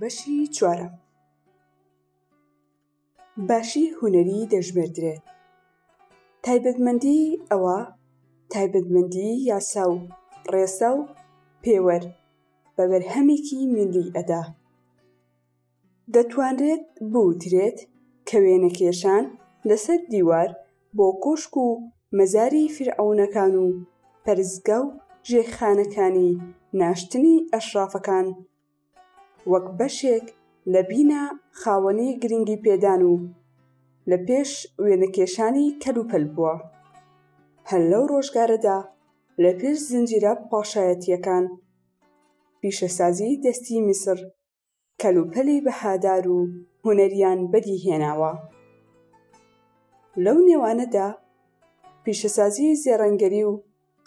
بەشی چوارەم باشی هوەری دەژمێردرێت تایبەتمەندی ئەوە تایبەتمەندی یاسا و ڕێسا و پێوەر بە بەرهەمێکی ملی ئەدا دەتوانرێت بوترێت کە وێنەکێشان لەسەر دیوار بۆ کۆشک و مەزاری فیرعەونەکان و پەرستگا و ژێرخانەکانی ناشتنی ئەشرافەکان وەک بەشێک لە بینا خاوەنی گرنگیپێدان و لە پێش وێنەکێشانی کەلوپەل بووە. هەر لەو ڕۆژگارەدا لە پێش زنجیرە پاشایەتییەکان، پیشەسازیی دەستی میسر کەلوپەلی بەهادار و هونەریان بەدی هێناوە. لەو نێوانەدا پیشەسازی زێڕەنگەری و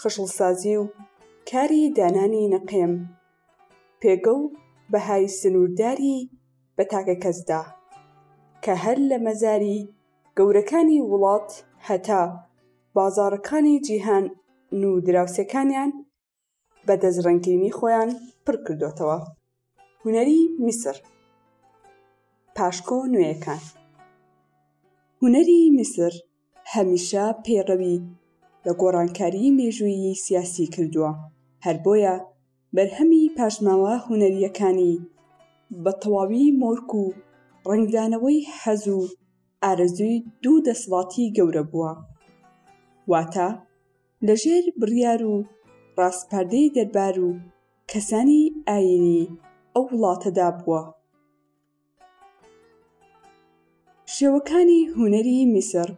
خشڵسازی و کاری دانانی نەقێم، پێگە و بەهای سنوورداری بە تاکە کەسدا، کە هەر لە مەزاری گەورەکانی وڵات هەتا بازاڕەکانی جیهان و دراوسێکانیان بە دەست ڕەنگینی خۆیان پڕ کردوتەوە هونەری میسر پاشکۆ نوێیەکان هونەری میسر هەمیشە پێڕەوی لە گۆڕانکاری مێژوویی سیاسی کردووە هەر بۆیە بەرهەمی پاشماوە هونەریەکانی بە تەواوی مۆرک و ڕنگدانەوەی حەز و ئارەزووی دوو دەسڵاتی گەورە بووە واتە لەژێر بڕیار و ڕاسپاردەی دەربار و کەسانی ئایینی ئەو وڵاتەدا بووە. شێوەکانی هونەری میسر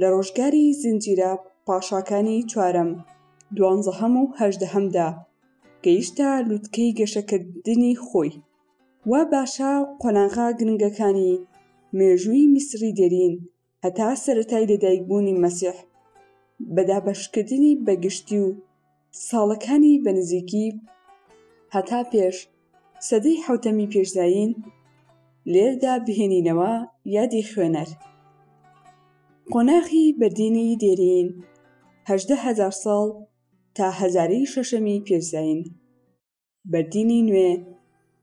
لە ڕۆژگاری زنجیرە پاشاکانی چوارەم، دوانزەهەم و هەژدەهەمدا گەیشتە لوتکەی گەشەکردنی خۆی و باشە قۆناغە گرنگەکانی مێژووی میسری دێرین هەتا سەرەتای لەدایکبوونی مەسیح بە دابەشکردنی بە گشتی و ساڵەکانی بە نزیکی هەتا پێش سەدەی حوتەمی پێش زایین لێردا بهێنینەوە یادی خوێنەر قۆناخی بەردینی دێرین هەژدە هەزار ساڵ تا هەزاری شەشەمی پێش زایین بەردینی نوێ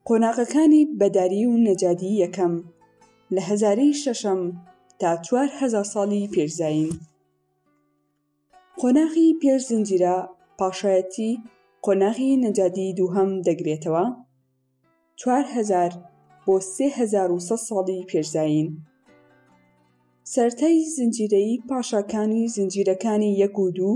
قۆناغەکانی بەداری و نەجادی یەکەم لە هەزارەی شەشەم تا چوار هەزار ساڵی پێش زایین قۆناغی پێش زنجیرە پاشایەتی قۆناغی نەجادی دووهەم دەگرێتەوە چوار هەزار بۆ سێ هەزار و سەد ساڵی پێش زایین سەرەتای زنجیرەی پاشاکانی زنجیرەکانی یەک و دوو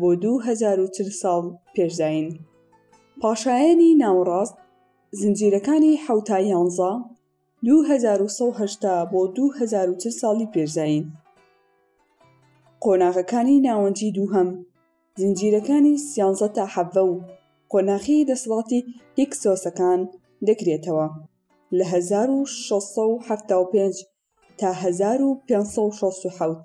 بۆ دوو هەزار و چل ساڵ پێش زایین. پاشایانی ناوەڕاست، زنجیرەکانی حەوتا یانزە، دوو هەزار و سەد و هەشتا بۆ دوو هەزار و چل ساڵی پێش زایین. قۆناغەکانی ناوەنجی دووهەم، زنجیرەکانی سیانزە تا حەڤە و قۆناخی دەسەڵاتی هیکسۆسەکان دەگرێتەوە لە هەزار و شەش سەد و حەفتا و پێنج تا هەزار و پێنج سەد و شەست و حەوت.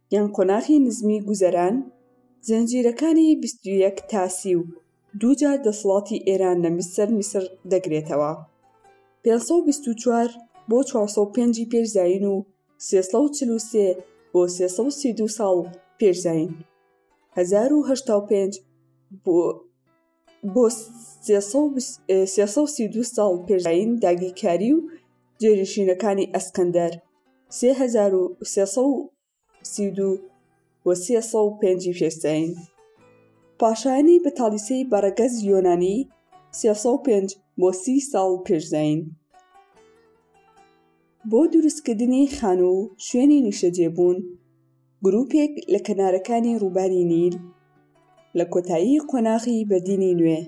یان قۆناغی نزمی گوزەران، زنجیرەکانی بیست و یەک تا سی و دوو جار دەسڵاتی ئێران لە سەر میسر دەگرێتەوە، پێنج سەد و بیست و چوار بۆ چوار سەد و پێنج ی پێش زایین و سێ سەد و چل و سێ بۆ سێ سەد و سی و دوو ساڵ پێش زایین، هەزار و هەشتا و پێنج بۆ. بۆ سێ سەد و سی و دوو ساڵ پێش زایین داگیرکاری و جێنشینەکانی ئەسکەندەر سێ هەزار و سێ سەد و سی و دوو و سێ سەد و پێنج پێش زایین پاشایانی بەتاڵیسەی بە ڕەگەز یۆنانی سێ سەد و پێنج بۆ سی ساڵ پێش زایین بۆ دروستکردنی خانوو و شوێنی نیشتەجێبوون گرووپێک لە کەنارەکانی ڕووباری نیل لە کۆتایی قۆناغی بەردینی نوێ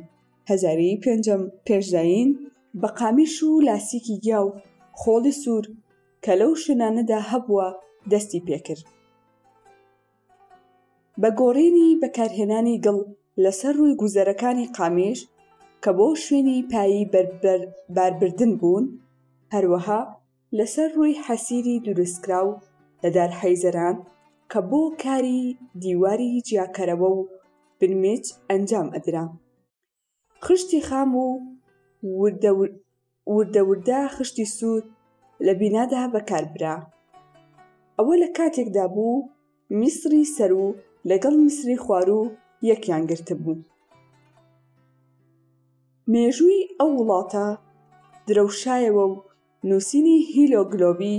هەزارەی پێنجەم پێش زایین بە قامیش و لاسیکی گیا و خۆڵی سوور کە لەو شوێنانەدا هەبووە دەستی پێکرد بە گۆڕینی بەکارهێنانی گڵ لەسەر ڕووی گوزەرەکانی قامیش کە بۆ شوێنی پایی باربردن بوون هەروەها لەسەر ڕووی حەسیری دروستکراو لە دار حەیزەران کە بۆ کاری دیواری جیاکەرەوە و بنمیچ ئەنجام ئەدرا خشتی خام و وردە وردە خشتی سوور لە بینادا بەکار برا. ئەوە لە کاتێکدا بوو میسری سەروو لەگەڵ میسری خواروو یەکیان گرتبوو. مێژووی ئەو وڵاتە درەوشایەوە و نووسینی هیلۆگلۆبی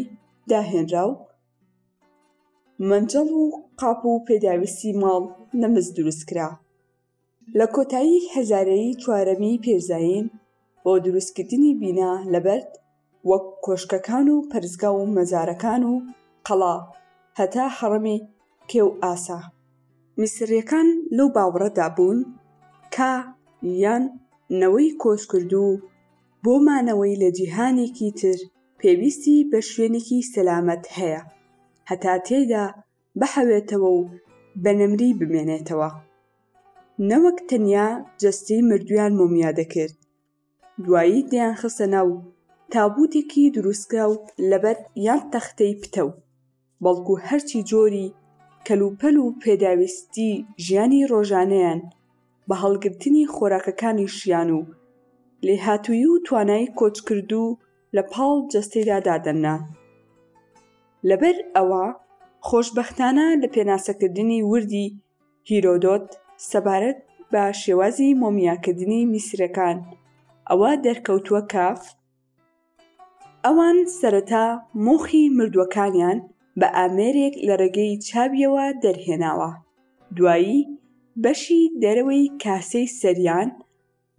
داهێنرا و مەنجەڵ و قاپ و پێداویستی ماڵ نەمز دروست کرا لە کۆتایی هەزارەیی چوارەمی پێش زایین بۆ دروستکردنی بینا لە بەرد وەک کۆشکەکان و پەرستگا و مەزارەکان و قەڵا هەتا هەڕەمی کێو ئاسا. میسریەکان لەو باوەڕەدا بوون کە یان نەوەی کۆچکردوو، بۆ مانەوەی لە جیهانێکی تر پێویستی بە شوێنێکی سەلامەت هەیە هەتا تێیدا بحەوێتەوە و بە نەمری بمێنێتەوە. نەوەک تەنیا جەستەی مردوویان مۆمیا دەکرد، دوایی دەیانخستە ناو تابووتێکی دروستکراو لەبەرد یان تەختەی پتەو. بەڵکو هەرچی جۆری کەلوپەل و پێداویستی ژیانی ڕۆژانەیان بە هەڵگرتنی خۆراکەکانیشیان و لێهاتوویی و توانای کۆچکردوو لە پاڵ جەستەیدا دادەنرا. لەبەر ئەوە خۆشبەختانە لە پێناسەکردنی وردی هیرۆدۆت سەبارەت بە شێوازی مۆمیاکردنی میسرەکان ئەوە دەرکەوتووە کە، ئەوان سەرەتا مۆخی مردووەکانیان بە ئامێرێک لە ڕێگەی چاوییەوە دەرهێناوە، دوایی بەشی دەرەوەی کاسەی سەریان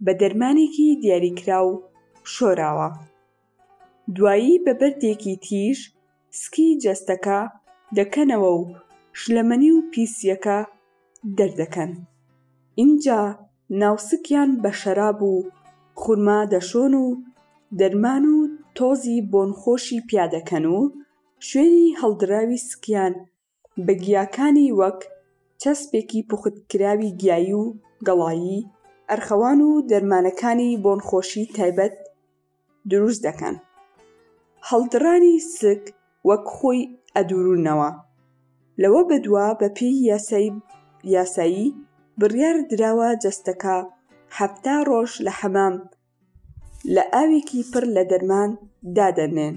بە دەرمانێکی دیاریکراو شۆراوە، دوایی بە بەردێکی تیژ سکی جەستەکە دەکەنەوە و شلەمەنی و پیسیەکە دەردەکەن ئینجا ناو سکیان بە شەراب و خورما دەشۆن و دەرمان و تۆزی بۆنخۆشی پیادەکەن و شوێنی هەڵدراوی سکیان بە گیاکانی وەک چەسپێکی پوختکراوی گیایی و گەڵایی ئەرخەوان و دەرمانەکانی بۆنخۆشی تایبەت دروست دەکەن هەڵدڕانی سک وەک خۆی ئەدورونەوە لەوە بەدوا بەپێی یاسای یاسایی بڕیار دراوە جەستەکە حەفتا ڕۆژ لە حەمام لە ئاوێکی پڕ لە دەرمان دادەنێن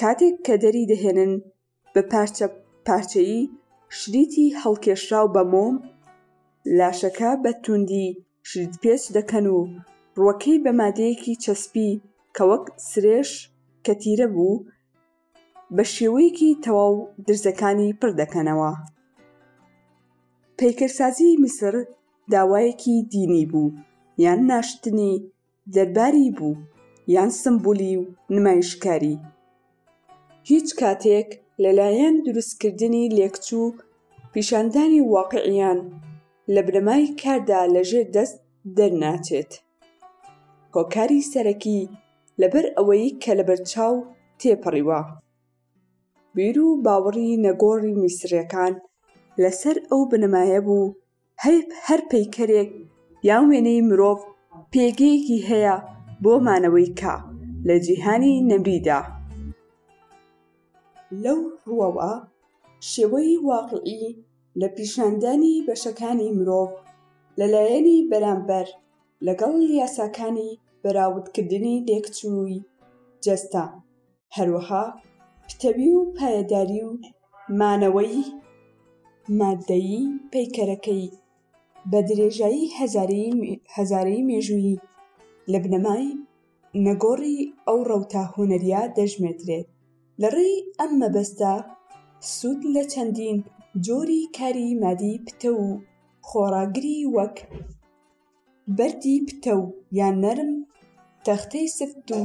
کاتێک کە دەری دەهێنن بە پارچە پارچەیی شریتی هەڵکێشراو بە مۆم، لاشەکە بە تووندی شریتپێچ دەکەن و ڕووەکەی بە مادەیەکی چەسپی کە وەک سرێش کە تیرە بوو بە شێوەیەکی تەواو درزەکانی پڕ دەکەنەوە. پەیکەرسازیی میسر داوایەکی دینی بوو یان ناشتنی دەرباری بوو یان سمبولی و نمایشکاری هیچ کاتێک لەلایەن دروستکردنی لێکچوو پیشاندانی واقعیان لە بنەمای کاردا لە ژێر دەست دەرناچێت هۆکاری سەرەکی لەبەر ئەوەی کە لەبەرچاو تێپەڕیوە بیرو باوەڕی نەگۆڕی میسریەکان لەسەر ئەو بنەمایە بوو هەر پەیکەرێک یان وێنەی مرۆڤ پێگەیەکی هەیە بۆ مانەوەی کە لە جیهانی نەمریدا. لەو ڕووەوە شێوەی واقیعی لە پیشاندانی بەشەکانی مرۆڤ لە لایەنی بەرامبەر لەگەڵ یاساکانی بەراوردکردنی لێکچووی جەستە، هەروەها پتەوی و پایەداری و مانەوەی ماددەیی پەیکەرەکەی بە درێژایی هەزارەی مێژوویی لە بنەمای نەگۆڕی ئەو ڕەوتە هونەریە دەژمێردرێت لە ڕێی ئەم مەبەستە سوود لە چەندین جۆری کاری مادی پتە و خۆڕاگری وەک بەردی پتە و یان نەرم تەختەی سفت و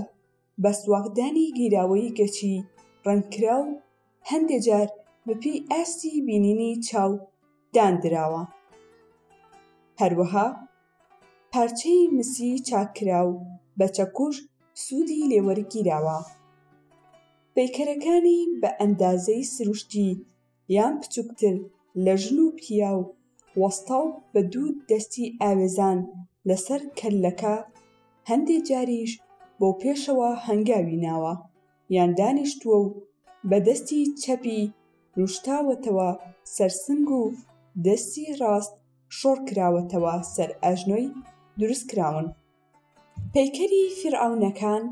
بەسواقدانی گیراوەیی گەچی ڕەنگکراو هەندێ جار بەپێی ئاستی بینینی چاو داندراوە. هەروەها پارچەی مسی چاککراو بە چەکوش سوودی لێوەرگیراوە. پەیکەرەکانی بە ئەندازەی سروشتی یان پچوکتر لە ژن و پیاو وەستا و بە دوو دەستی ئاوێزان لە سەر کەللەکە هەندێ جاریش بۆ پێشەوە هەنگاوی ناوە یان دانیشتووە و بە دەستی چەپی روشتاوەتەوە سەر سنگ و دەستی راست شۆڕ کراوەتەوە سەر ئەژنۆی دروست کراون. پەیکەری فیرعەونەکان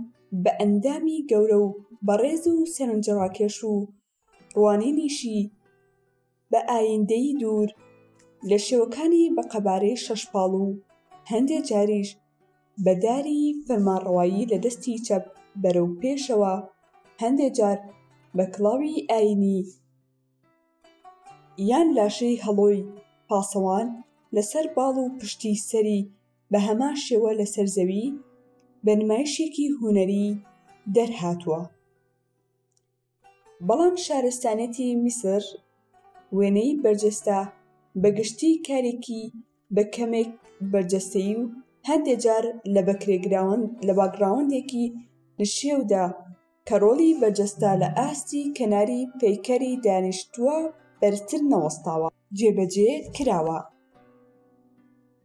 بە ئەندامی گەورە و بەڕێز و سەرنجڕاکێش و ڕوانینیشی بە ئایندەی دوور لە شێوەکانی بە قەبارەی شەشپاڵ و هەندێ جاریش بە داری فەرمانڕەوایی لە دەستی چەپ بەرەو پێشەوە هەندێ جار بە کڵاوی ئاینی یان لاشەی هەڵۆی پاسەوان لەسەر باڵ و پشتی سەری بە هەمان شێوە لەسەر زەوی بە نمایشێکی هونەری دەرهاتووە بەڵام شارستانێتی میسر وێنەی بەرجەستە بە گشتی کارێکی بە کەمێک بەرجەستەیی و هەندێ جار لە بەکرێگراوەند لە باکگراوەندێکی نشێودا کە ڕۆڵی بەرجەستە لە ئاستی کەناری پەیکەری دانیشتووە بەرزتر نەوەستاوە جێبەجێ کراوە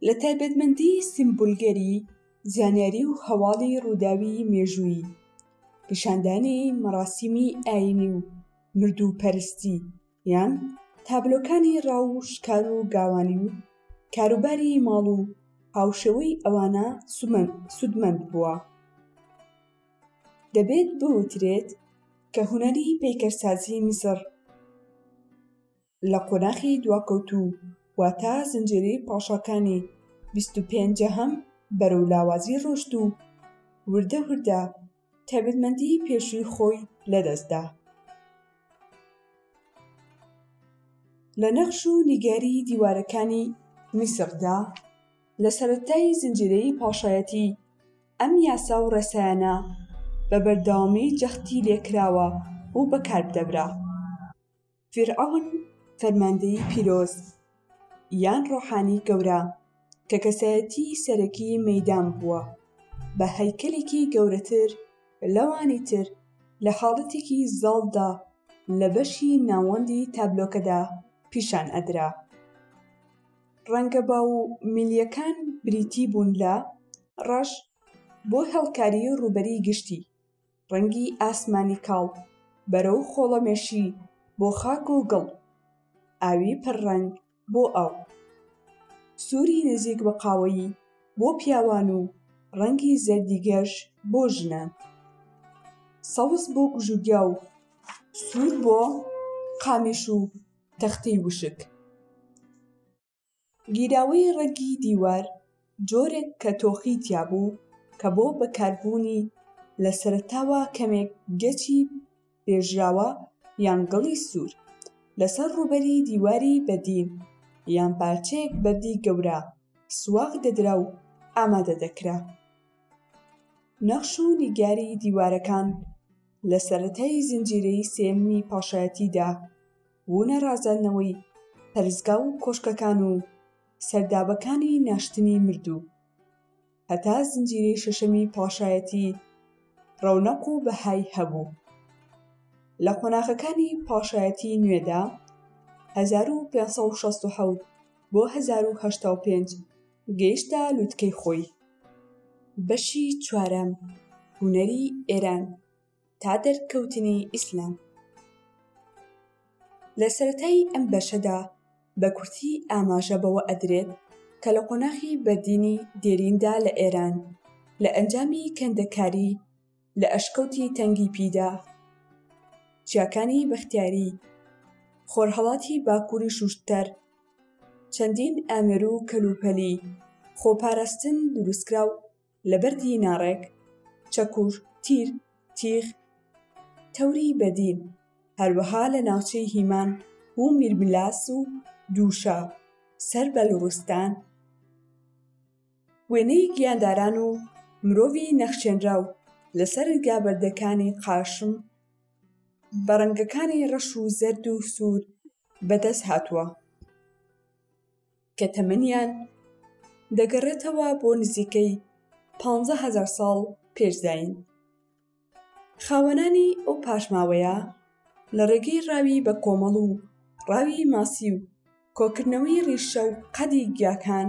لە تایبەتمەندی سیمبولگەری زانیاری و هەواڵی ڕووداوی مێژوویی پیشاندانی مەڕاسیمی ئاینی و مردوو پەرستی یان تابلۆکانی ڕاو و شکار و گاوانی و کاروباری ماڵ و هاوشێوەی ئەوانە سوودمەند بووە دەبێت بوترێت کە هونەری پەیکەرسازی میسر لە قۆناخی دواکەوتوو واتە زنجێری پاشاکانی بیست و پێنجەهەم بەرەو لاوازی ڕۆشت و وردە وردە تایبەتمەندی پێشووی خۆی لەدەستدا لە نەخش و نیگاری دیوارەکانی میسردا لە سەرەتای زنجیرەی پاشایەتی ئەم یاسا و ڕێسایانە بە بەردەوامی جەختی لێکراوە و بەکار بدەبرا فیرعەون فەرماندەیی پیرۆز یان ڕۆحانی گەورە کە کەسایەتی سەرەکی مەیدان بووە بە هەیکەلێکی گەورەتر لەوانی تر لە حاڵەتێکی زاڵدا لە بەشی ناوەندی تابلۆکەدا پیشان ئەدرا ڕەنگە باو و ملیەکان بریتی بوون لە ڕەش بۆ هێڵکاری ڕووبەری گشتی ڕەنگی ئاسمانی کاڵ بەرەو خۆڵەمێشی بۆ خاک و گڵ ئاوی پڕ ڕەنگ بۆ ئاو سووری نزیک بە قاوەیی بۆ پیاوان و ڕەنگی زەردی گەش بۆ ژنان سەوز بۆ گژوگیا و سوور بۆ قامیش و تەختی وشک گیراوەی ڕەگی دیوار جۆرێک کە تۆخی تیابوو کە بۆ بەکاربوونی لە سەرەتاوە کەمێک گەچی پێژراوە یان گڵی سوور لەسەر ڕووبەری دیواری بەدین یان پارچەیەک بەردی گەورە سواغ دەدرا و ئامادە دەکرا نەخش و نیگاری دیوارەکان لە سەرەتای زنجیرەی سێیەمی پاشایەتیدا وونە رازاندنەوەی پەرستگا و کۆشکەکان و سەردابەکانی ناشتنی مردوو هەتا زنجیرەی شەشەمی پاشایەتی رەونەق و بەهای هەبوو لە قۆناغەکانی پاشایەتی نوێدا 1567 بۆ 1085 گەیشتە لوتکەی خۆی. بەشی چوارەم، هونەری ئێران. تا دەرکەوتنی ئیسلام لە سەرەتایی ئەم بەشەدا بە کورتی ئاماژە بەوە ئەدرێت کە لە قۆناخی بەدینی دێریندا لە ئێران لە ئەنجامی کەندەکاری لە ئەشکەوتی تەنگی پیدا چیاکانی بەختیاری خۆرهەڵاتی باکووری شوشتەر چەندین ئامێرو کەلوپەلی خۆپاراستن دروستکرا و لەبەر دیناڕێک چەکوش تیر تیخ تەوری بەدین هەروەها لە ناوچەی هیمان و میرملاس و دووشە سەر بەلوڕستان وێنەی گیانداران و مرۆڤی نەخشێنراو لەسەر گابەردەکانی قاشم بە ڕەنگەکانی ڕەش و زەرد و سوور بەدەست هاتووە کە تەمەنیان دەگەڕێتەوە بۆ نزیکەی پانزە هەزار ساڵ پێش زایین خاوەنانی ئەو پاشماوەیە لە ڕێگەی ڕاوی بە کۆمەڵ و ڕاوی ماسی و کۆکردنەوەی ڕیشە و قەدی گیاکان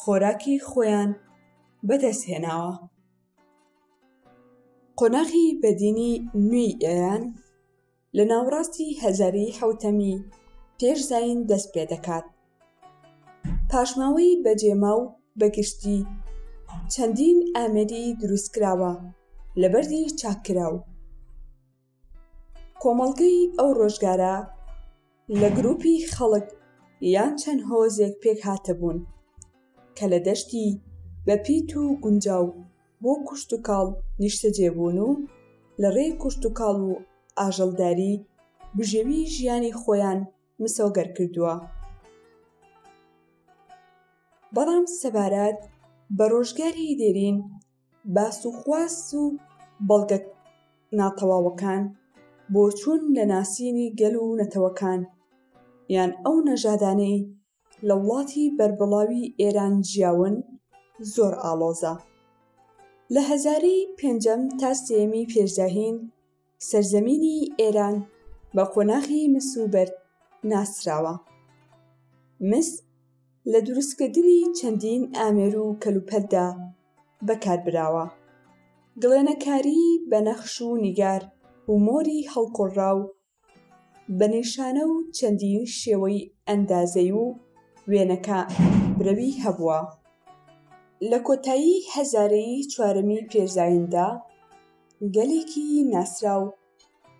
خۆراکی خۆیان بەدەستهێناوە قۆناغی بەدینی نوێی ئێران لە ناوەڕاستی هەزارەی حەوتەمی پێش زایین دەست پێ دەکات پاشماوەی بەجێما و بەگشتی چەندین ئامێری دروستکراوە لە بەردی چاککراو کۆمەڵگەی ئەو ڕۆژگارە لە گروپی خەڵک یان چەند هۆزێک پێک هاتەبوون کە لە دەشتی بە پیت و گونجاو بۆ کشتوکاڵ نیشتەجێ بوون و لە ڕێی کشتوکاڵ و ئاژەڵداری بژێوی ژیانی خۆیان مسۆگەر کردووە، بەڵام سەبارەت بە ڕۆژگاری دێرین باس و خواست و بەڵگە ناتەواوەکان بۆچوون لە ناسینی گەل و نەتەوەکان یان ئەو نەژادانەی لە وڵاتی بەربڵاوی ئێران جیاون زۆر ئاڵۆزە لە هەزارەی پێنجەم تا سێیەمی پێشداهین سەرزەمینی ئێران بە قۆناغی مسوبەرد ناسراوە مس لە دروستکردنی چەندین ئامێر و کەلوپەلدا بەکاربراوە گڵێنەکاری بەنەخش و نیگار و مۆری هەڵکۆڵراو بە نیشانە و چەندین شێوەی ئەندازەی و وێنەکە برەوی هەبووە. لە کۆتایی هەزارەی چوارەمی پێش زاییندا، گەلێکی ناسراو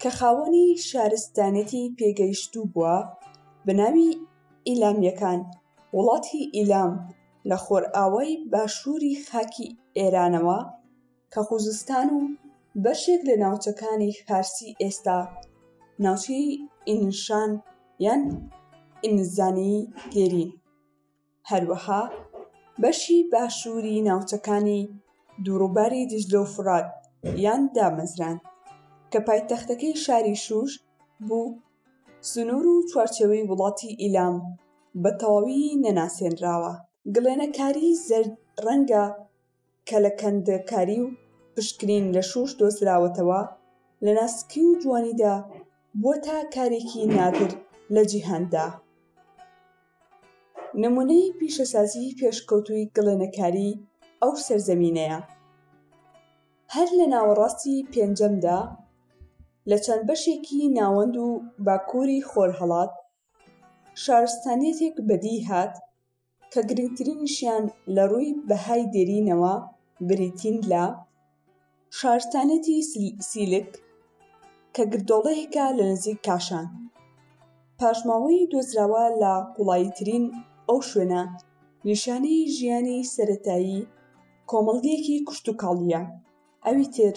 کە خاوەنی شارستانێتی پێگەیشتوو بووە بە ناوی ئیلامییەکان، وڵاتی ئیلام لە خۆرئاوای باشووری خاکی ئێرانەوە، کە خوزستان و بەشێک لە ناوچەکانی فارسی ئێستا ناوچەی ئینشان یان ئینزانی دێرین هەروەها بەشی باشووری ناوچەکانی دووڕووباری دیجلە و فڕات یان دامەزراند کە پایتەختەکەی شاری شووش بوو سنوور و چوارچێوەی وڵاتی ئیلام بە تەواوی نەناسێنراوە گڵێنەکاری زەرد ڕەنگە کەلەکەندکاری و پشکنین لەشوش دۆزراوەتەوە لەناسکی و جوانیدا بوەتا کارێکی نادر لەجیهاندا نمونەی پیشەسازی پێشکەوتوی گڵێنەکاری ئەو سەرزەمینەیە هەر لەناوەڕاستی پێنجەمدا لەچەند بەشێکی ناوەند و باکوری خۆرهەڵات شارستانیەتێک بەدی هات کە گرنگترینیشیان لە ڕووی بەهای دێرینەوە بریتین لە، شارستانیەتی سیلک کە گردۆڵەیەکە لە نزیک کاشان، پاشماوەی دۆزراوە لە قوڵاییترین ئەو شوێنە، نیشانەی ژیانی سەرەتایی کۆمەڵگەیەکی کشتوکاڵییە، ئەوی تر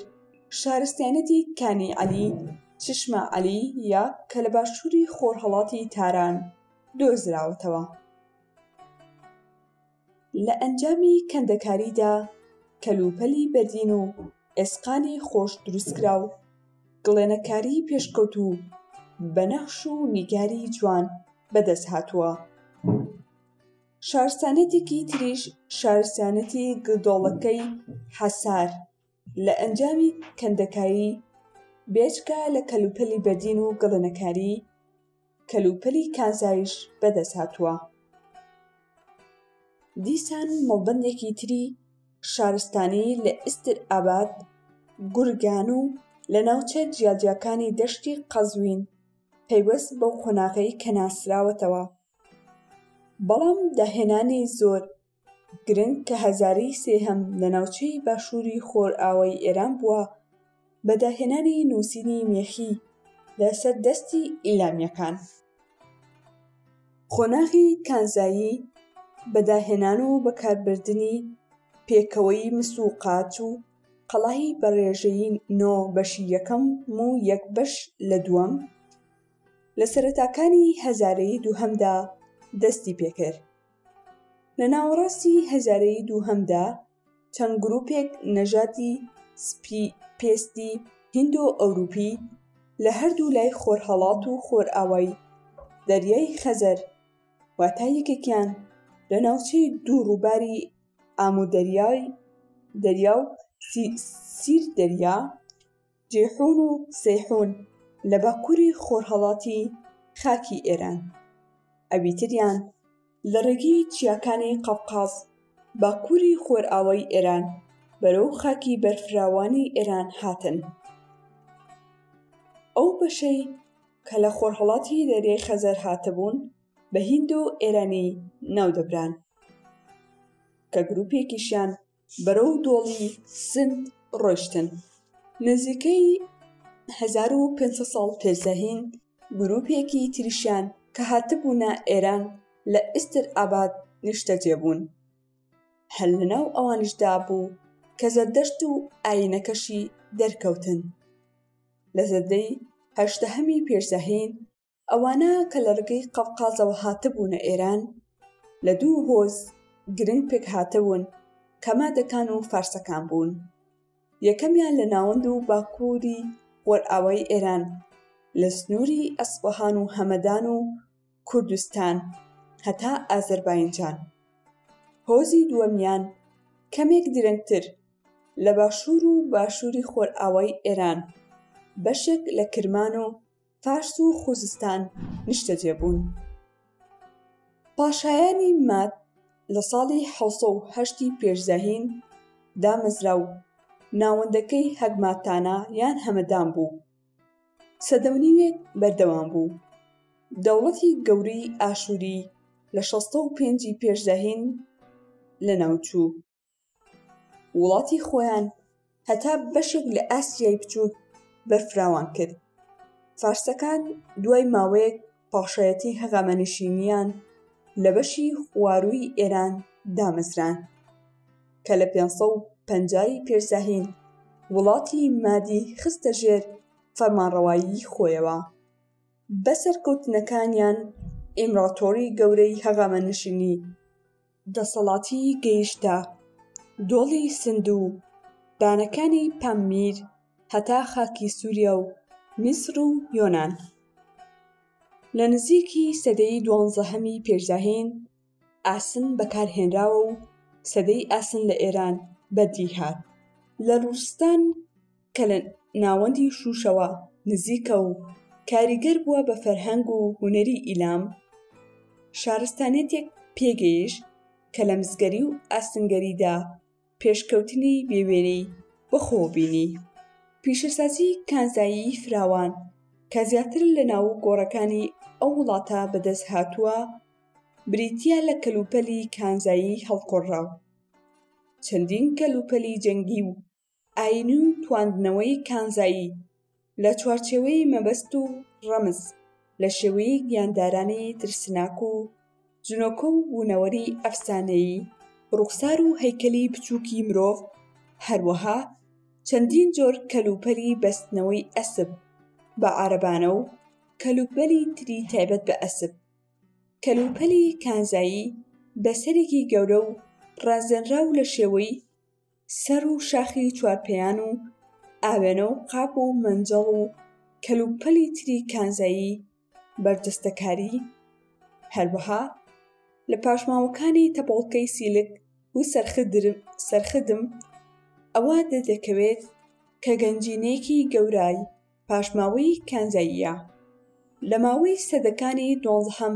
شارستانیەتی کانی عەلی، چشمە عەلی، یە کە لە باشووری خۆرهەڵاتی تاران، دۆزراوەتەوە. لە ئەنجامی کەندەکاریدا کەلوپەلی بەردین و ئێسقانی خۆش دروستکراو، گڵێنەکاری پێشکەوتوو بە نەخش و نیگاری جوان بەدەست هاتووە. شارستانیەتێکی تریش شارستانیەتی گڵدۆڵەکەی حەسار، لە ئەنجامی کەندەکایی بێجگە لە کەلوپەلی بەدین و گڵێنەکاری کەلوپەلی کانزایش بەدەست هاتووە دیسان مەڵبەندێکی تری شارستانی لە ئیستر ئاباد گورگان و لە ناوچە جیاجیاکانی دەشتی قەزوین پەیوەست بەو قۆناغەی کە ناسراوەتەوە بەڵام داهێنانی زۆر گرنگ کە هەزارەی سێهەم لە ناوچەی باشووری خۆرئاوای ئێران بووە بە داهێنانی نووسینی مێخی لە سەر دەستی ئیلامییەکان. قۆناغی کانزایی بە داهێنان و بەکاربردنی پێکەوەی مس و قاچ و قەڵای بە ڕێژەی نۆ بەشی یەکەم و یەک بەش لە دووەم لە سەرەتاکانی هەزارەی دووهەمدا دەستی پێکرد. لە ناوەڕاستی هەزارەی دووهەمدا چەند گروپێک نەژادی سپی پێستی هیندۆ ئەوروپی لە هەردوو لای خۆرهەڵات و خۆرئاوای دەریای خەزەر واتا یەکێکیان لە ناوچەی دوو ڕووباری ئامودەریای دەریا و سیر دەریا جیحون و سەیحون لە باکووری خۆرهەڵاتی خاکی ئێران، ئەوی تریان لە ڕێگەی چیاکانی قەفقاز، باکووری خۆرئاوای ئێران، بەرەو خاکی بەرفراوانی ئێران هاتن. ئەو بەشەی کە لە خۆرهەڵاتی دەریای خەزەر هاتبوون، بە هیندۆ-ئێرانی ناو دەبران، کە گرووپێکیشیان بەرەو دۆڵی سند ڕۆیشتن نزیکەی هەزار و پێنج سەد ساڵ پێش زایین گرووپێکی تریشیان کە هاتبوونە ئێران لە ئیسترئاباد نیشتەجێ بوون هەر لەناو ئەوانیشدا بوو کە زەردەشت و ئایینەکەشی دەرکەوتن لە زەدەی هەشتەهەمی پێش زایین ئەوانە کە لە ڕگەی قەفقازەوە هاتبوونە ئێران لە دوو هۆز گرنگ پێکهاتەون کە مادەکان و فارسەکان بوون یەکەمیان لە ناوەند و باکووری خۆرئاوای ئێران لە سنووری ئەسفەهان و هەمەدان و کوردستان هەتا ئازەرباینجان هۆزی دووەمیان کەمێک درەنگتر لە باشوور و باشووری خۆرئاوای ئێران بەشێک لە کرمان و فارس و خوزستان نیشتەجێ بوون. پاشایانی ماد لە ساڵی حەوسە و هەشتی پێش زەهین دامەزرا و ناوەندەکەی هەگماتانا یان هەمەدان بوو. سەدەونیوێک بەردەوام بوو. دەوڵەتی گەورەی ئاشووری لە شەستە و پێنجی پێش زەهین لەناوچوو. وڵاتی خۆیان هەتا بەشێک لە ئاسیای بچووک بەرفراوان کرد فارسەکان دوای ماوەیەک پاشایەتی هەغامەنشینیان لە بەشی خوارووی ئێران دامەزران کە لە 550 پێرزاهین وڵاتی مادی خستە ژێر فەرمانڕەوایی خۆیەوە بەسەرکەوتنەکانیان ئیمراتۆری گەورەی هەغامەنشینی دەسەڵاتی گەیشتە دۆڵی سند و بانەکانی پامیر هەتا خاکی سوریا و میسڕ و یۆنان. لە نزیکی سەدەی دوانزەهەمی پێش زایین ئاسن بەکارهێنراوە و سەدەی ئاسن لە ئێران بەدیهات. لە لوڕستان کە لە ناوەندی شووشەوە نزیکە و کاریگەر بووە بە فەرهەنگ و هونەری ئیلام، شارستانێتێک پێگەیشت کە لە مسگەری و ئاستنگەریدا پێشکەوتنی بێوێنەی بەخۆوە بینی. پیشەسازی کانزایی فراوان کە زیاتر لە ناو گۆڕەکانی ئەو وڵاتە بەدەست هاتووە، بریتییە لە کەلوپەلی کانزایی هەڵکۆڵراو، چەندین کەلوپەلی جەنگی و ئایینی و تواندنەوەی کانزایی لە چوارچێوەی مەبەست و ڕەمز لە شێوەی گیاندارانی ترسناک و جنۆکە و بوونەوەری ئەفسانەیی ڕوخسار و هەیکەلی بچووکی مرۆڤ هەروەها چەندین جۆر کەلوپەلی بەستنەوەی ئەسپ بە عارەبانە و کەلوپەلی تری تایبەت بە ئەسپ کەلوپەلی کانزایی بەسەرێکی گەورە و ڕازێنراو لە شێوەی سەر و شاخی چوارپێیان و ئاوێنە و قاپ و مەنجەڵ و کەلوپەلی تری کانزایی بەرجەستەکاری هەروەها لە پاشماوەکانی تەپۆڵکەی سیلک و سەرخدم ئەوە دەردەکەوێت کە گەنجینەیەکی گەورای پاشماوەی کانزاییە لە ماوەی سەدەکانی دوانزەهەم